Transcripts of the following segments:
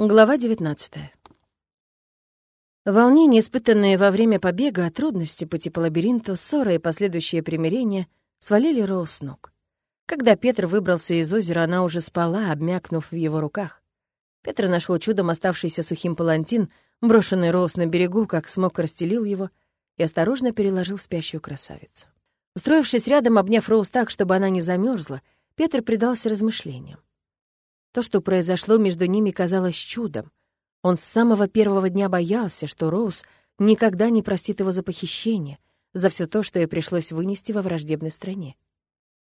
Глава 19. Волнения, испытанные во время побега, трудности пути по лабиринту, ссоры и последующие примирения свалили Роуз с ног. Когда Петр выбрался из озера, она уже спала, обмякнув в его руках. Петр нашел чудом оставшийся сухим палантин, брошенный Роуз на берегу, как смог расстелил его и осторожно переложил спящую красавицу. Устроившись рядом, обняв Роуз так, чтобы она не замерзла, Петр предался размышлениям. То, что произошло между ними, казалось чудом. Он с самого первого дня боялся, что Роуз никогда не простит его за похищение, за все то, что ей пришлось вынести во враждебной стране.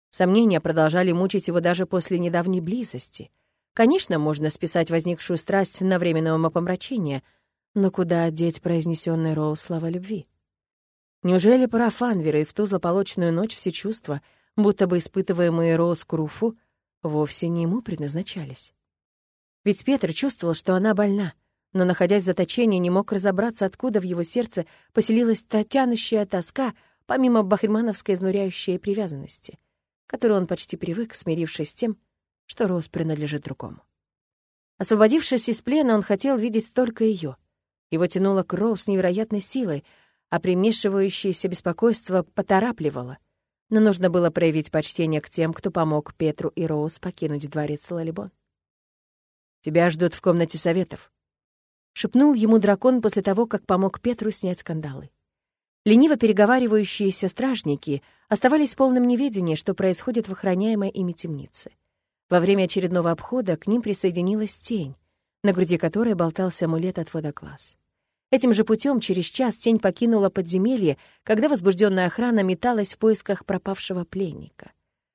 Сомнения продолжали мучить его даже после недавней близости. Конечно, можно списать возникшую страсть на временное умопомрачение, но куда одеть произнесенный Роуз слова любви? Неужели пора Фанвера и в ту злополучную ночь все чувства, будто бы испытываемые Роуз Круфу, вовсе не ему предназначались. Ведь Петр чувствовал, что она больна, но, находясь в заточении, не мог разобраться, откуда в его сердце поселилась та тянущая тоска, помимо бахримановской изнуряющей привязанности, которой он почти привык, смирившись с тем, что Роуз принадлежит другому. Освободившись из плена, он хотел видеть только ее. Его тянуло к Роуз невероятной силой, а примешивающееся беспокойство поторапливало — но нужно было проявить почтение к тем, кто помог Петру и Роуз покинуть дворец Лалибон. «Тебя ждут в комнате советов», — шепнул ему дракон после того, как помог Петру снять скандалы. Лениво переговаривающиеся стражники оставались в полном неведении, что происходит в охраняемой ими темнице. Во время очередного обхода к ним присоединилась тень, на груди которой болтался амулет отвода глаз. Этим же путем через час тень покинула подземелье, когда возбужденная охрана металась в поисках пропавшего пленника.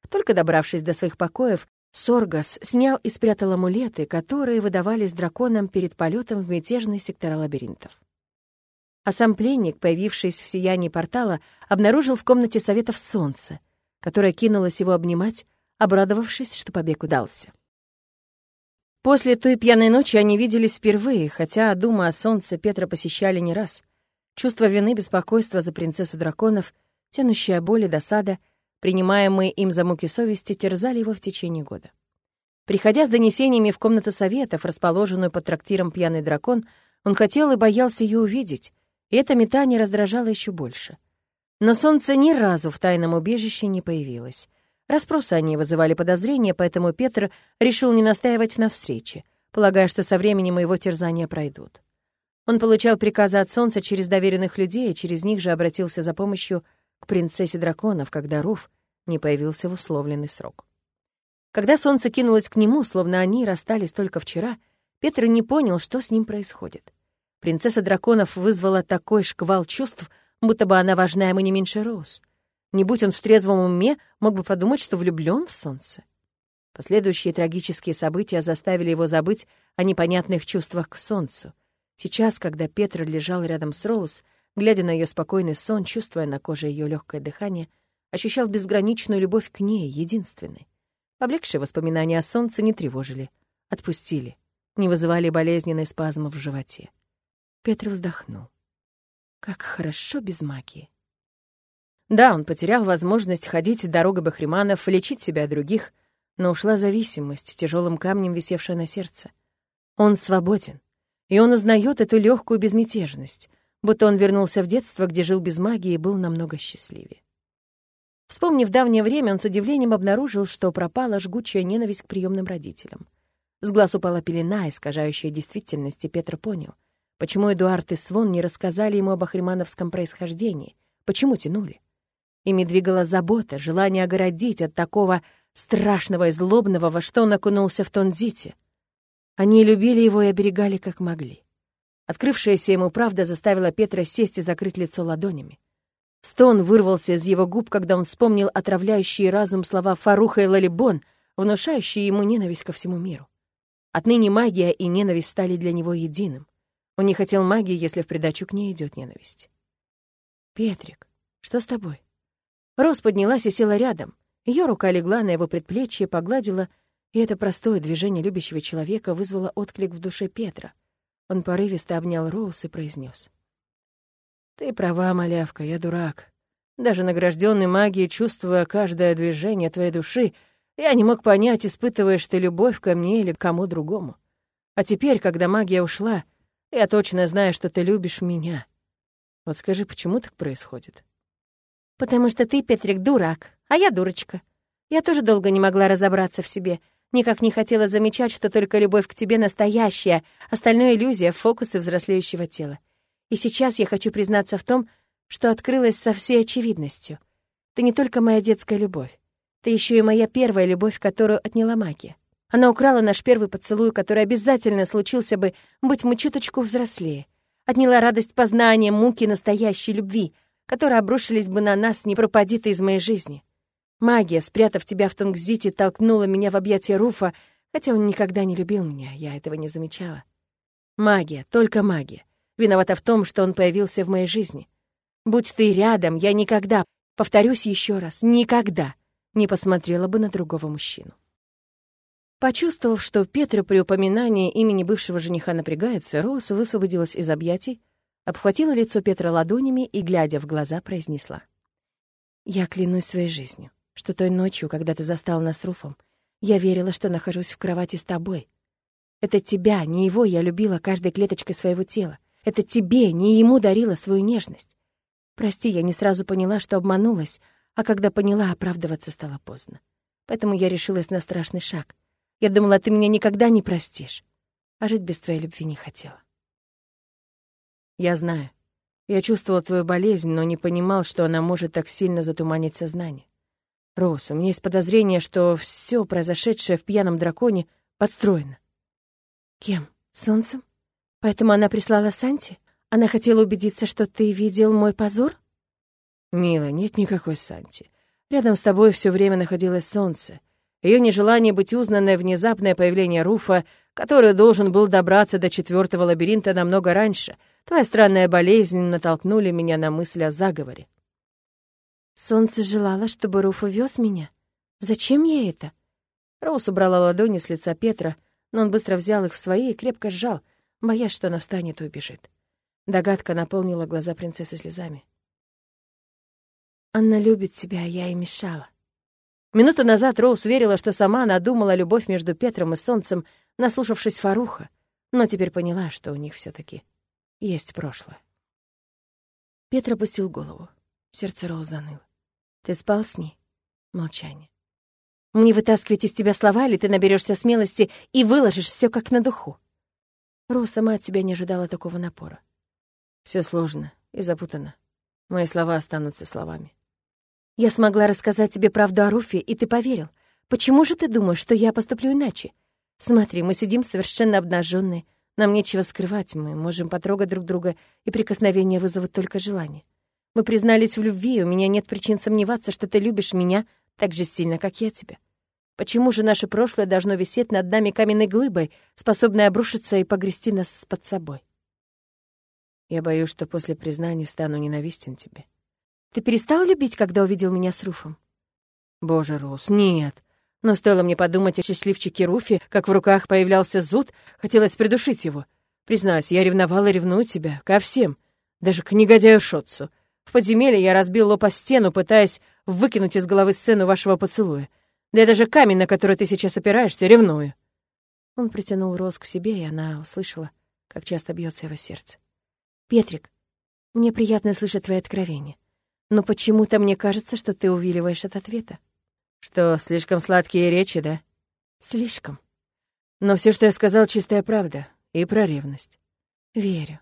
Только добравшись до своих покоев, Соргас снял и спрятал амулеты, которые выдавались драконам перед полетом в мятежный сектора лабиринтов. А сам пленник, появившись в сиянии портала, обнаружил в комнате советов солнце, которое кинулось его обнимать, обрадовавшись, что побег удался. После той пьяной ночи они виделись впервые, хотя, думая о солнце, Петра посещали не раз. Чувство вины, беспокойства за принцессу драконов, тянущая боль и досада, принимаемые им за муки совести, терзали его в течение года. Приходя с донесениями в комнату советов, расположенную под трактиром «Пьяный дракон», он хотел и боялся ее увидеть, и это метание раздражало еще больше. Но солнце ни разу в тайном убежище не появилось. Распросы они вызывали подозрения, поэтому Петр решил не настаивать на встрече, полагая, что со временем его терзания пройдут. Он получал приказы от солнца через доверенных людей, и через них же обратился за помощью к принцессе драконов, когда Руф не появился в условленный срок. Когда солнце кинулось к нему, словно они расстались только вчера, Петр не понял, что с ним происходит. Принцесса драконов вызвала такой шквал чувств, будто бы она важна ему не меньше Роуз. Не будь он в трезвом уме, мог бы подумать, что влюблён в солнце. Последующие трагические события заставили его забыть о непонятных чувствах к солнцу. Сейчас, когда Петр лежал рядом с Роуз, глядя на её спокойный сон, чувствуя на коже её лёгкое дыхание, ощущал безграничную любовь к ней, единственной. Поблекшие воспоминания о солнце не тревожили, отпустили, не вызывали болезненной спазма в животе. Петр вздохнул. Как хорошо без магии. Да, он потерял возможность ходить дорогой Бахриманов, лечить себя и других, но ушла зависимость, тяжелым камнем висевшая на сердце. Он свободен, и он узнает эту легкую безмятежность, будто он вернулся в детство, где жил без магии и был намного счастливее. Вспомнив давнее время, он с удивлением обнаружил, что пропала жгучая ненависть к приемным родителям. С глаз упала пелена, искажающая действительность, и Петр понял, почему Эдуард и Свон не рассказали ему об ахримановском происхождении, почему тянули. Ими двигала забота, желание огородить от такого страшного и злобного, во что он окунулся в Тонзите. Они любили его и оберегали, как могли. Открывшаяся ему правда заставила Петра сесть и закрыть лицо ладонями. Стон вырвался из его губ, когда он вспомнил отравляющие разум слова Фаруха и Лалибон, внушающие ему ненависть ко всему миру. Отныне магия и ненависть стали для него единым. Он не хотел магии, если в придачу к ней идет ненависть. «Петрик, что с тобой?» Роз поднялась и села рядом. Ее рука легла на его предплечье, погладила, и это простое движение любящего человека вызвало отклик в душе Петра. Он порывисто обнял Роуз и произнес: «Ты права, малявка, я дурак. Даже награжденный магией, чувствуя каждое движение твоей души, я не мог понять, испытываешь ты любовь ко мне или к кому другому. А теперь, когда магия ушла, я точно знаю, что ты любишь меня. Вот скажи, почему так происходит? Потому что ты, Петрик, дурак, а я дурочка. Я тоже долго не могла разобраться в себе, никак не хотела замечать, что только любовь к тебе настоящая, остальное иллюзия, фокусы взрослеющего тела. И сейчас я хочу признаться в том, что открылась со всей очевидностью. Ты не только моя детская любовь, ты еще и моя первая любовь, которую отняла магия. Она украла наш первый поцелуй, который обязательно случился бы, быть мы чуточку взрослее. Отняла радость познания, муки настоящей любви, которые обрушились бы на нас, не пропади ты из моей жизни. Магия, спрятав тебя в Тонгзите, толкнула меня в объятия Руфа, хотя он никогда не любил меня, я этого не замечала. Магия, только магия. Виновата в том, что он появился в моей жизни. Будь ты рядом, я никогда, повторюсь еще раз, никогда не посмотрела бы на другого мужчину. Почувствовав, что Петра при упоминании имени бывшего жениха напрягается, Роуз высвободилась из объятий, обхватила лицо Петра ладонями и, глядя в глаза, произнесла. «Я клянусь своей жизнью, что той ночью, когда ты застал нас с Руфом, я верила, что нахожусь в кровати с тобой. Это тебя, не его, я любила каждой клеточкой своего тела. Это тебе, не ему дарила свою нежность. Прости, я не сразу поняла, что обманулась, а когда поняла, оправдываться стало поздно. Поэтому я решилась на страшный шаг — я думала, ты меня никогда не простишь. А жить без твоей любви не хотела. Я знаю. Я чувствовал твою болезнь, но не понимал, что она может так сильно затуманить сознание. Роуз, у меня есть подозрение, что все произошедшее в пьяном драконе подстроено. Кем? Солнцем? Поэтому она прислала Санти? Она хотела убедиться, что ты видел мой позор? Мила, нет никакой Санти. Рядом с тобой все время находилось солнце. Ее нежелание быть узнанной, внезапное появление Руфа, который должен был добраться до четвертого лабиринта намного раньше, твоя странная болезнь натолкнули меня на мысль о заговоре. Солнце желало, чтобы Руф увез меня. Зачем ей это? Роуз убрала ладони с лица Петра, но он быстро взял их в свои и крепко сжал, боясь, что она встанет и убежит. Догадка наполнила глаза принцессы слезами. «Анна любит тебя, а я ей мешала. Минуту назад Роуз верила, что сама надумала любовь между Петром и Солнцем, наслушавшись Фаруха, но теперь поняла, что у них все таки есть прошлое. Петр опустил голову. Сердце Роуз заныло. «Ты спал с ней?» Молчание. «Мне вытаскивать из тебя слова, или ты наберешься смелости и выложишь все как на духу?» Роуз сама от тебя не ожидала такого напора. Все сложно и запутано. Мои слова останутся словами. Я смогла рассказать тебе правду о Руфе, и ты поверил. Почему же ты думаешь, что я поступлю иначе? Смотри, мы сидим совершенно обнаженные. Нам нечего скрывать, мы можем потрогать друг друга, и прикосновения вызовут только желание. Мы признались в любви, и у меня нет причин сомневаться, что ты любишь меня так же сильно, как я тебя. Почему же наше прошлое должно висеть над нами каменной глыбой, способной обрушиться и погрести нас под собой? Я боюсь, что после признания стану ненавистен тебе. Ты перестал любить, когда увидел меня с Руфом? Боже, Рус, нет. Но стоило мне подумать о счастливчике Руфе, как в руках появлялся зуд, хотелось придушить его. Признаюсь, я ревновала и ревную тебя, ко всем, даже к негодяю Шотцу. В подземелье я разбил лоб о стену, пытаясь выкинуть из головы сцену вашего поцелуя. Да я даже камень, на который ты сейчас опираешься, ревную. Он притянул Роз к себе, и она услышала, как часто бьется его сердце. «Петрик, мне приятно слышать твои откровения. Но почему-то мне кажется, что ты увиливаешь от ответа. Что, слишком сладкие речи, да? Слишком. Но все, что я сказал, чистая правда. И про ревность. Верю.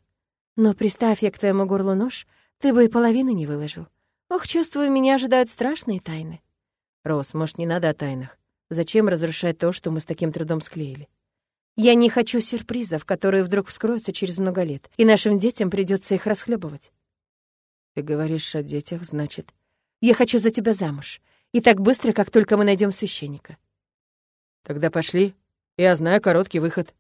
Но приставь я к твоему горлу нож, ты бы и половины не выложил. Ох, чувствую, меня ожидают страшные тайны. Рос, может, не надо о тайнах? Зачем разрушать то, что мы с таким трудом склеили? Я не хочу сюрпризов, которые вдруг вскроются через много лет, и нашим детям придется их расхлебывать. Ты говоришь о детях, значит... Я хочу за тебя замуж. И так быстро, как только мы найдем священника. Тогда пошли. Я знаю короткий выход.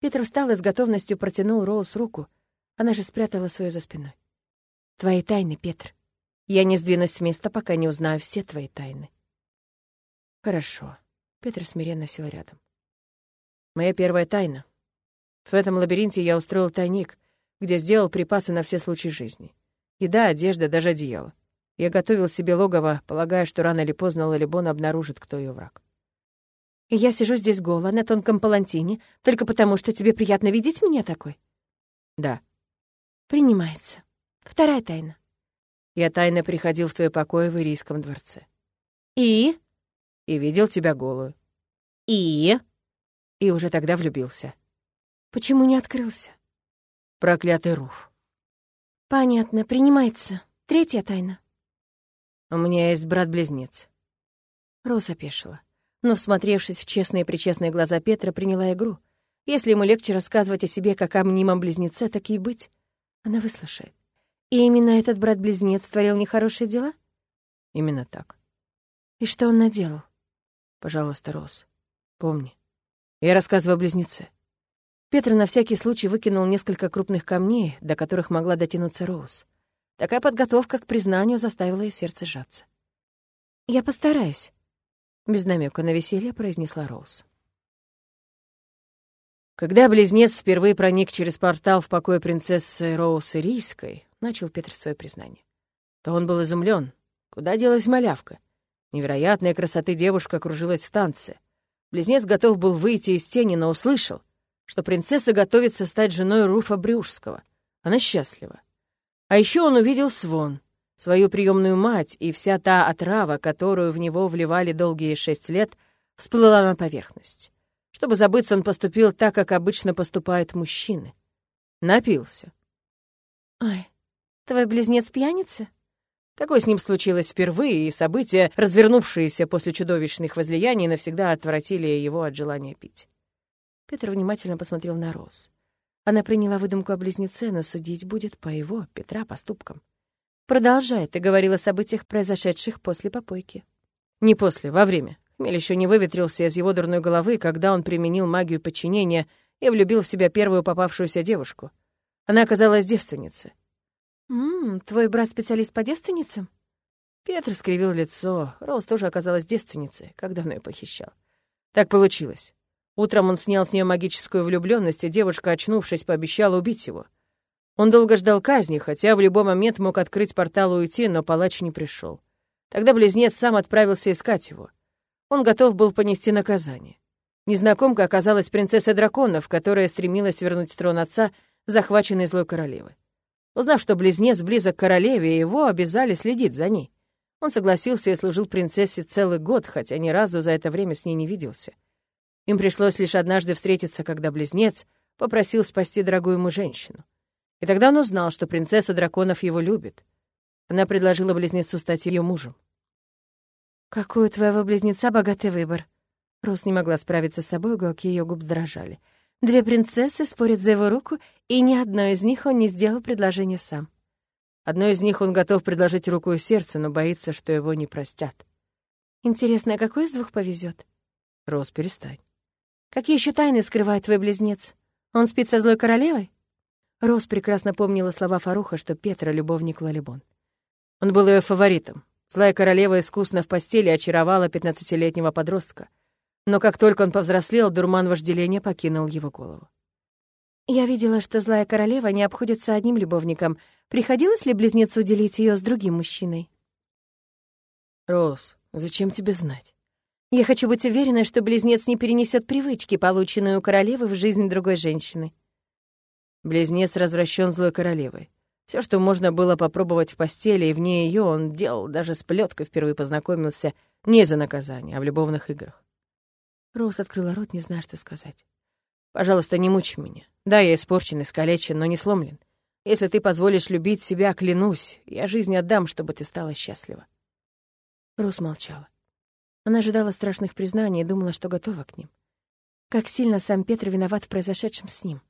Петр встал и с готовностью протянул Роуз руку. Она же спрятала свою за спиной. Твои тайны, Петр. Я не сдвинусь с места, пока не узнаю все твои тайны. Хорошо. Петр смиренно сел рядом. Моя первая тайна. В этом лабиринте я устроил тайник, где сделал припасы на все случаи жизни. Еда, одежда, даже одеяло. Я готовил себе логово, полагая, что рано или поздно Лалибон обнаружит, кто ее враг. И я сижу здесь голая на тонком палантине, только потому, что тебе приятно видеть меня такой? Да. Принимается. Вторая тайна. Я тайно приходил в твой покой в Ирийском дворце. И? И видел тебя голую. И? И уже тогда влюбился. Почему не открылся? Проклятый Руф. Понятно, принимается. Третья тайна. У меня есть брат-близнец. Роса опешила. Но, всмотревшись в честные-причестные глаза Петра, приняла игру. Если ему легче рассказывать о себе как о мнимом близнеце, так и быть. Она выслушает. И именно этот брат-близнец творил нехорошие дела? Именно так. И что он наделал? Пожалуйста, Рос, помни. Я рассказываю о близнеце. Петр на всякий случай выкинул несколько крупных камней, до которых могла дотянуться Роуз. Такая подготовка к признанию заставила ее сердце сжаться. «Я постараюсь», — без намека на веселье произнесла Роуз. Когда близнец впервые проник через портал в покой принцессы Роуз Ирийской, начал Петр свое признание, то он был изумлен. Куда делась малявка? Невероятная красоты девушка кружилась в танце. Близнец готов был выйти из тени, но услышал, что принцесса готовится стать женой Руфа Брюшского. Она счастлива. А еще он увидел Свон, свою приемную мать, и вся та отрава, которую в него вливали долгие шесть лет, всплыла на поверхность. Чтобы забыться, он поступил так, как обычно поступают мужчины. Напился. «Ай, твой близнец пьяница?» Такое с ним случилось впервые, и события, развернувшиеся после чудовищных возлияний, навсегда отвратили его от желания пить. Петр внимательно посмотрел на Роз. Она приняла выдумку о близнеце, но судить будет по его, Петра, поступкам. «Продолжай, ты говорила о событиях, произошедших после попойки». «Не после, во время. Хмель еще не выветрился из его дурной головы, когда он применил магию подчинения и влюбил в себя первую попавшуюся девушку. Она оказалась девственницей. «Ммм, твой брат специалист по девственницам?» Петр скривил лицо. Роуз тоже оказалась девственницей, как давно ее похищал. Так получилось. Утром он снял с нее магическую влюбленность, и девушка, очнувшись, пообещала убить его. Он долго ждал казни, хотя в любой момент мог открыть портал и уйти, но палач не пришел. Тогда близнец сам отправился искать его. Он готов был понести наказание. Незнакомка оказалась принцессой драконов, которая стремилась вернуть трон отца, захваченный злой королевой. Узнав, что близнец близок к королеве, его обязали следить за ней. Он согласился и служил принцессе целый год, хотя ни разу за это время с ней не виделся. Им пришлось лишь однажды встретиться, когда близнец попросил спасти дорогую ему женщину. И тогда он узнал, что принцесса драконов его любит. Она предложила близнецу стать ее мужем. «Какой у твоего близнеца богатый выбор!» Рос не могла справиться с собой, уголки ее губ дрожали. Две принцессы спорят за его руку, и ни одной из них он не сделал предложение сам. Одной из них он готов предложить руку и сердце, но боится, что его не простят. Интересно, а какой из двух повезет? Рос, перестань. Какие еще тайны скрывает твой близнец? Он спит со злой королевой? Рос прекрасно помнила слова Фаруха, что Петра — любовник Лалибон. Он был ее фаворитом. Злая королева искусно в постели очаровала пятнадцатилетнего подростка — но как только он повзрослел, дурман вожделения покинул его голову. «Я видела, что злая королева не обходится одним любовником. Приходилось ли близнецу делить ее с другим мужчиной?» «Рос, зачем тебе знать?» «Я хочу быть уверенной, что близнец не перенесет привычки, полученные у королевы, в жизнь другой женщины». Близнец развращен злой королевой. Все, что можно было попробовать в постели, и вне ее он делал, даже с плеткой впервые познакомился не за наказание, а в любовных играх. Роуз открыла рот, не зная, что сказать. «Пожалуйста, не мучи меня. Да, я испорчен, искалечен, но не сломлен. Если ты позволишь любить себя, клянусь, я жизнь отдам, чтобы ты стала счастлива». Роуз молчала. Она ожидала страшных признаний и думала, что готова к ним. Как сильно сам Петр виноват в произошедшем с ним.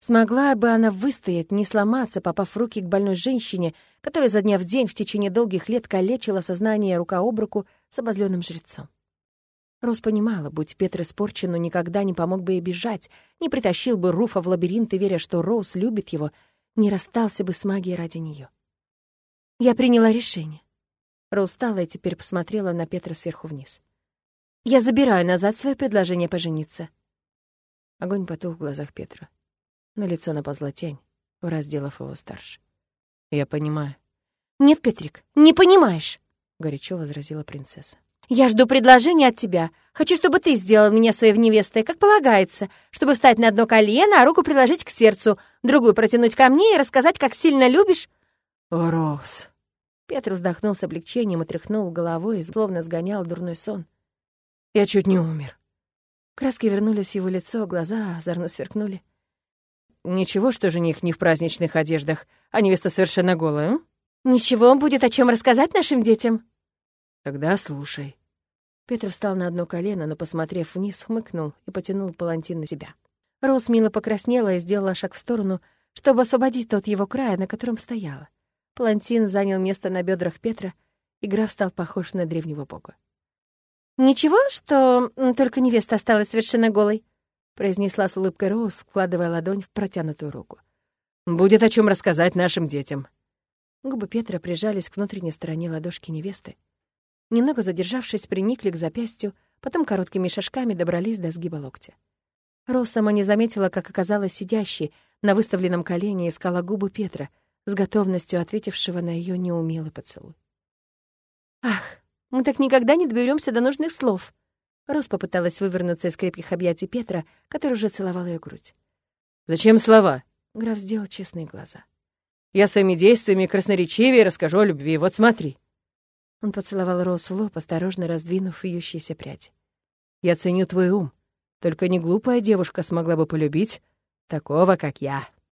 Смогла бы она выстоять, не сломаться, попав в руки к больной женщине, которая за дня в день в течение долгих лет калечила сознание рука об руку с обозленным жрецом. Рос понимала, будь Петр испорчен, но никогда не помог бы ей бежать, не притащил бы Руфа в лабиринт и, веря, что Роуз любит его, не расстался бы с магией ради нее. Я приняла решение. Роуз стала и теперь посмотрела на Петра сверху вниз. Я забираю назад свое предложение пожениться. Огонь потух в глазах Петра. На лицо наползла тень, враз сделав его старше. «Я понимаю». «Нет, Петрик, не понимаешь», — горячо возразила принцесса. «Я жду предложения от тебя. Хочу, чтобы ты сделал меня своей невестой, как полагается, чтобы встать на одно колено, а руку приложить к сердцу, другую протянуть ко мне и рассказать, как сильно любишь». «О, Рос!» Петр вздохнул с облегчением и тряхнул головой, словно сгонял дурной сон. «Я чуть не умер». Краски вернулись в его лицо, глаза озорно сверкнули. «Ничего, что жених не в праздничных одеждах, а невеста совершенно голая, м? «Ничего, будет о чем рассказать нашим детям». «Тогда слушай». Петр встал на одно колено, но, посмотрев вниз, хмыкнул и потянул палантин на себя. Роуз мило покраснела и сделала шаг в сторону, чтобы освободить тот его края, на котором стояла. Палантин занял место на бедрах Петра, и граф стал похож на древнего бога. «Ничего, что только невеста осталась совершенно голой?» — произнесла с улыбкой Роуз, вкладывая ладонь в протянутую руку. «Будет о чем рассказать нашим детям». Губы Петра прижались к внутренней стороне ладошки невесты. Немного задержавшись, приникли к запястью, потом короткими шажками добрались до сгиба локтя. Роуз сама не заметила, как оказалась сидящей на выставленном колене искала губы Петра, с готовностью ответившего на ее неумелый поцелуй. «Ах, мы так никогда не доберемся до нужных слов!» Роуз попыталась вывернуться из крепких объятий Петра, который уже целовал ее грудь. «Зачем слова?» Граф сделал честные глаза. «Я своими действиями красноречивее расскажу о любви. Вот смотри». Он поцеловал Роуз в лоб, осторожно раздвинув вьющиеся пряди. «Я ценю твой ум. Только не глупая девушка смогла бы полюбить такого, как я».